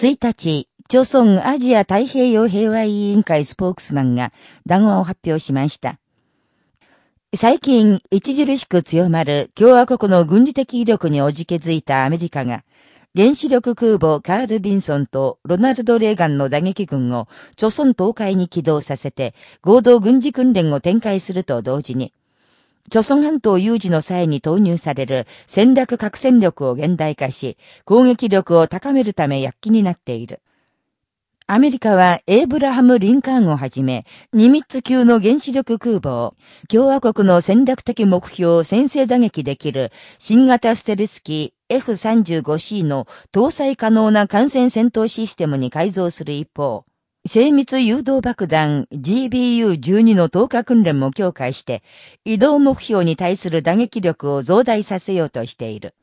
1日、朝鮮アジア太平洋平和委員会スポークスマンが談話を発表しました。最近、著しく強まる共和国の軍事的威力におじけづいたアメリカが、原子力空母カール・ビンソンとロナルド・レーガンの打撃軍を、朝鮮東海に起動させて、合同軍事訓練を展開すると同時に、朝鮮半島有事の際に投入される戦略核戦力を現代化し、攻撃力を高めるため躍起になっている。アメリカはエイブラハム・リンカーンをはじめ、ニミッツ級の原子力空母を、共和国の戦略的目標を先制打撃できる新型ステルス機 F35C の搭載可能な艦船戦闘システムに改造する一方、精密誘導爆弾 GBU-12 の投下訓練も強化して、移動目標に対する打撃力を増大させようとしている。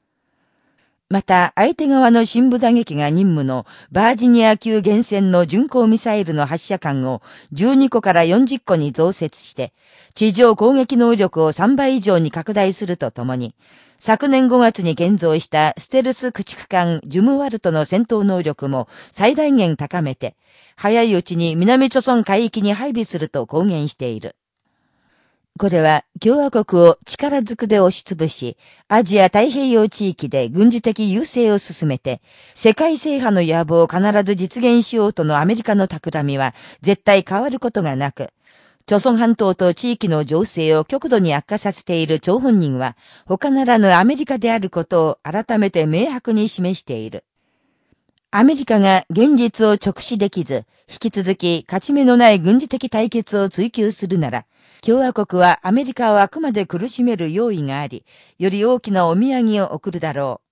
また、相手側の深部打撃が任務のバージニア級原戦の巡航ミサイルの発射管を12個から40個に増設して、地上攻撃能力を3倍以上に拡大するとともに、昨年5月に現像したステルス駆逐艦ジュムワルトの戦闘能力も最大限高めて、早いうちに南朝村海域に配備すると公言している。これは共和国を力ずくで押しつぶし、アジア太平洋地域で軍事的優勢を進めて、世界制覇の野望を必ず実現しようとのアメリカの企みは絶対変わることがなく、朝鮮半島と地域の情勢を極度に悪化させている張本人は、他ならぬアメリカであることを改めて明白に示している。アメリカが現実を直視できず、引き続き勝ち目のない軍事的対決を追求するなら、共和国はアメリカをあくまで苦しめる用意があり、より大きなお土産を送るだろう。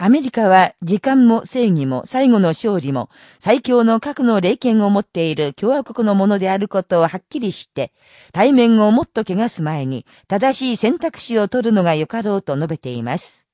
アメリカは時間も正義も最後の勝利も最強の核の霊権を持っている共和国のものであることをはっきり知って、対面をもっと汚す前に正しい選択肢を取るのがよかろうと述べています。